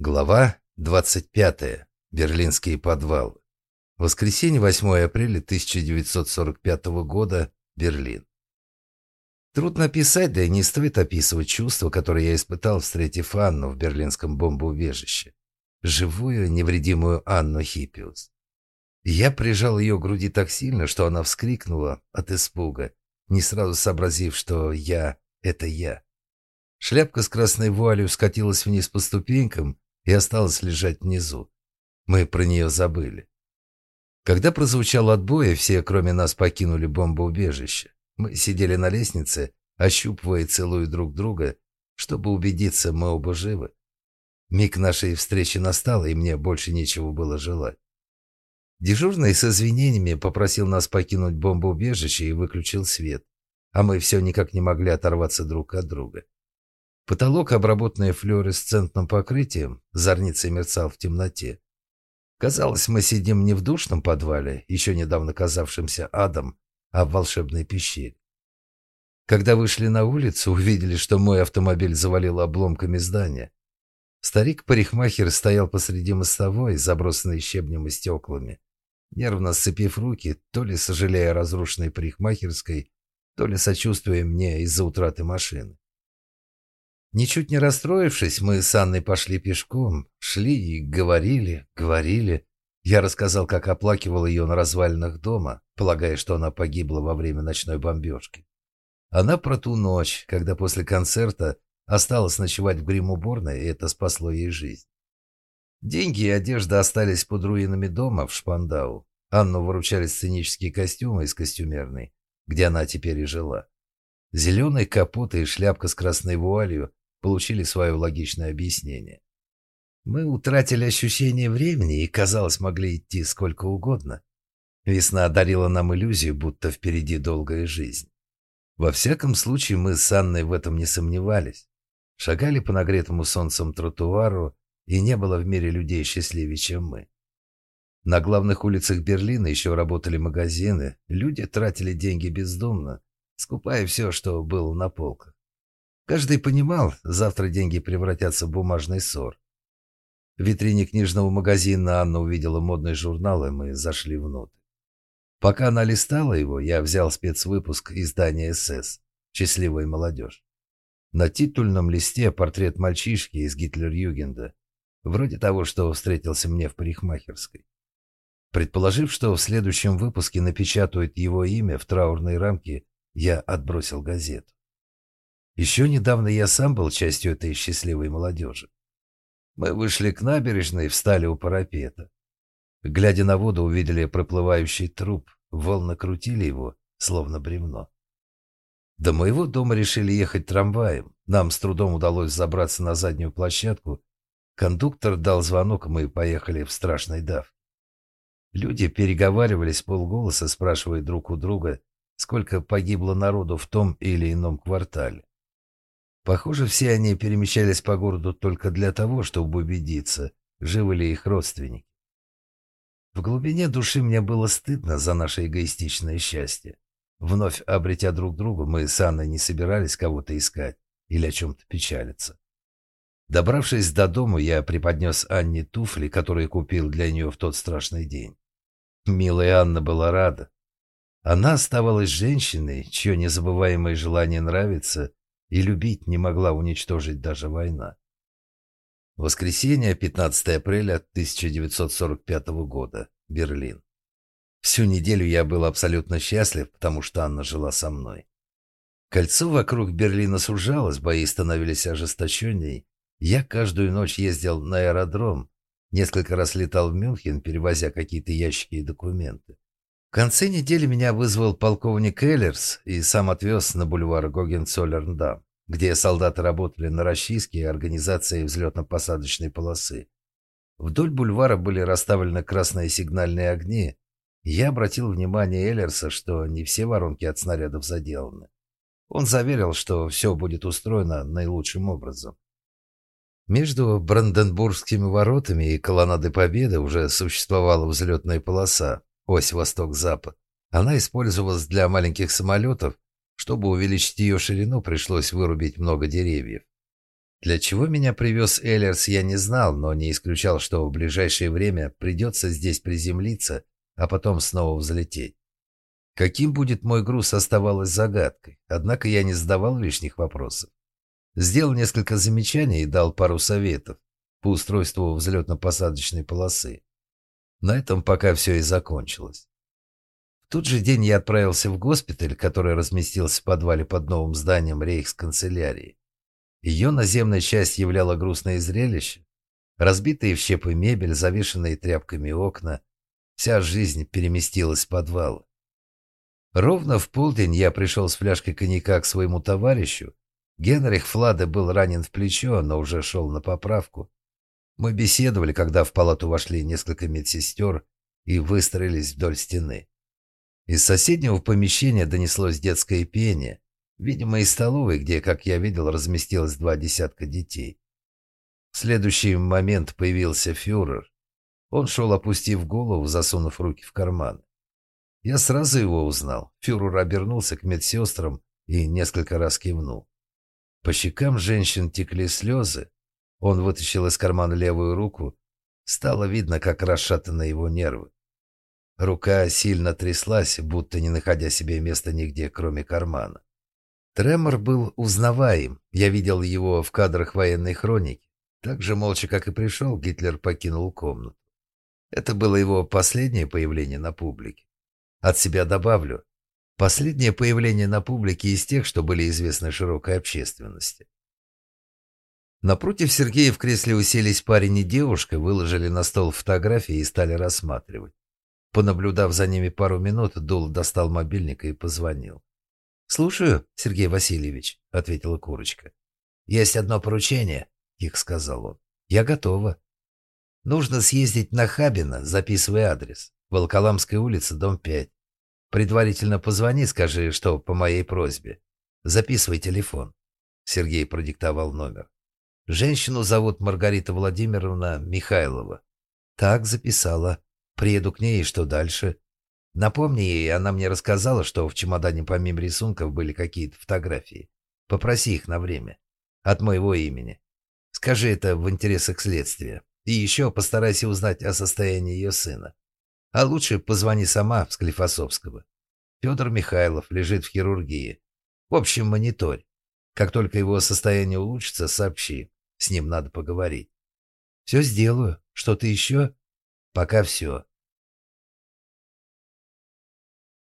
Глава 25. Берлинские подвалы. Воскресенье, 8 апреля 1945 года. Берлин. Трудно описать, да и не стоит описывать чувства, которые я испытал, встретив Анну в берлинском бомбоубежище. Живую, невредимую Анну Хиппиус. Я прижал ее к груди так сильно, что она вскрикнула от испуга, не сразу сообразив, что я — это я. Шляпка с красной вуалью скатилась вниз по ступенькам, и осталась лежать внизу. Мы про нее забыли. Когда прозвучал отбой, все, кроме нас, покинули бомбоубежище. Мы сидели на лестнице, ощупывая и целуя друг друга, чтобы убедиться, мы оба живы. Миг нашей встречи настал, и мне больше нечего было желать. Дежурный с извинениями попросил нас покинуть бомбоубежище и выключил свет, а мы все никак не могли оторваться друг от друга. Потолок, обработанный флуоресцентным покрытием, зорницей мерцал в темноте. Казалось, мы сидим не в душном подвале, еще недавно казавшемся адом, а в волшебной пещере. Когда вышли на улицу, увидели, что мой автомобиль завалил обломками здания. Старик-парикмахер стоял посреди мостовой, забросанной щебнем и стеклами, нервно сцепив руки, то ли сожалея о разрушенной парикмахерской, то ли сочувствуя мне из-за утраты машины. Ничуть не расстроившись, мы с Анной пошли пешком, шли и говорили, говорили. Я рассказал, как оплакивал ее на развалинах дома, полагая, что она погибла во время ночной бомбежки. Она про ту ночь, когда после концерта осталась ночевать в грим-уборной, и это спасло ей жизнь. Деньги и одежда остались под руинами дома в Шпандау. Анну выручали сценические костюмы из костюмерной, где она теперь и жила. Зеленый капот и шляпка с красной вуалью получили свое логичное объяснение. Мы утратили ощущение времени и, казалось, могли идти сколько угодно. Весна одарила нам иллюзию, будто впереди долгая жизнь. Во всяком случае, мы с Анной в этом не сомневались. Шагали по нагретому солнцем тротуару, и не было в мире людей счастливее, чем мы. На главных улицах Берлина еще работали магазины, люди тратили деньги бездумно, скупая все, что было на полках. Каждый понимал, завтра деньги превратятся в бумажный ссор. В витрине книжного магазина Анна увидела модный журнал, и мы зашли внутрь. Пока она листала его, я взял спецвыпуск издания «СС» «Счастливая молодежь». На титульном листе портрет мальчишки из Гитлер-Югенда, вроде того, что встретился мне в парикмахерской. Предположив, что в следующем выпуске напечатают его имя в траурной рамке, я отбросил газету. Еще недавно я сам был частью этой счастливой молодежи. Мы вышли к набережной и встали у парапета. Глядя на воду, увидели проплывающий труп, волны крутили его, словно бревно. До моего дома решили ехать трамваем. Нам с трудом удалось забраться на заднюю площадку. Кондуктор дал звонок, и мы поехали в страшный дав. Люди переговаривались полголоса, спрашивая друг у друга, сколько погибло народу в том или ином квартале. Похоже, все они перемещались по городу только для того, чтобы убедиться, живы ли их родственники. В глубине души мне было стыдно за наше эгоистичное счастье. Вновь обретя друг друга, мы с Анной не собирались кого-то искать или о чем-то печалиться. Добравшись до дома, я преподнес Анне туфли, которые купил для нее в тот страшный день. Милая Анна была рада. Она оставалась женщиной, чье незабываемое желание нравиться и любить не могла уничтожить даже война. Воскресенье, 15 апреля 1945 года. Берлин. Всю неделю я был абсолютно счастлив, потому что Анна жила со мной. Кольцо вокруг Берлина сужалось, бои становились ожесточенней. Я каждую ночь ездил на аэродром, несколько раз летал в Мюнхен, перевозя какие-то ящики и документы. В конце недели меня вызвал полковник Эллерс и сам отвез на бульвар Гогенцоллерндам, где солдаты работали на расчистке организации взлетно-посадочной полосы. Вдоль бульвара были расставлены красные сигнальные огни. Я обратил внимание Эллерса, что не все воронки от снарядов заделаны. Он заверил, что все будет устроено наилучшим образом. Между Бранденбургскими воротами и колоннадой Победы уже существовала взлетная полоса, ось восток-запад. Она использовалась для маленьких самолетов. Чтобы увеличить ее ширину, пришлось вырубить много деревьев. Для чего меня привез Эллерс, я не знал, но не исключал, что в ближайшее время придется здесь приземлиться, а потом снова взлететь. Каким будет мой груз, оставалось загадкой, однако я не задавал лишних вопросов. Сделал несколько замечаний и дал пару советов по устройству взлетно-посадочной полосы. На этом пока все и закончилось. В тот же день я отправился в госпиталь, который разместился в подвале под новым зданием рейхсканцелярии. Ее наземная часть являла грустное зрелище. Разбитые в щепы мебель, завешенные тряпками окна. Вся жизнь переместилась в подвал. Ровно в полдень я пришел с фляжкой коньяка к своему товарищу. Генрих Фладе был ранен в плечо, но уже шел на поправку. Мы беседовали, когда в палату вошли несколько медсестер и выстроились вдоль стены. Из соседнего помещения донеслось детское пение, видимо, из столовой, где, как я видел, разместилось два десятка детей. В следующий момент появился фюрер. Он шел, опустив голову, засунув руки в карман. Я сразу его узнал. Фюрер обернулся к медсестрам и несколько раз кивнул. По щекам женщин текли слезы. Он вытащил из кармана левую руку. Стало видно, как расшатаны его нервы. Рука сильно тряслась, будто не находя себе места нигде, кроме кармана. Тремор был узнаваем. Я видел его в кадрах военной хроники. Так же молча, как и пришел, Гитлер покинул комнату. Это было его последнее появление на публике. От себя добавлю. Последнее появление на публике из тех, что были известны широкой общественности. Напротив Сергея в кресле уселись парень и девушка, выложили на стол фотографии и стали рассматривать. Понаблюдав за ними пару минут, Дул достал мобильник и позвонил. «Слушаю, Сергей Васильевич», — ответила Курочка. «Есть одно поручение», — их сказал он. «Я готова». «Нужно съездить на Хабина, записывай адрес. Волколамская улица, дом 5. Предварительно позвони, скажи, что по моей просьбе. Записывай телефон. Сергей продиктовал номер. Женщину зовут Маргарита Владимировна Михайлова. Так записала. Приеду к ней, и что дальше? Напомни ей, она мне рассказала, что в чемодане помимо рисунков были какие-то фотографии. Попроси их на время. От моего имени. Скажи это в интересах следствия. И еще постарайся узнать о состоянии ее сына. А лучше позвони сама в Склифосовского. Федор Михайлов лежит в хирургии. В общем, мониторь. Как только его состояние улучшится, сообщи. С ним надо поговорить. Все сделаю. Что-то еще? Пока все.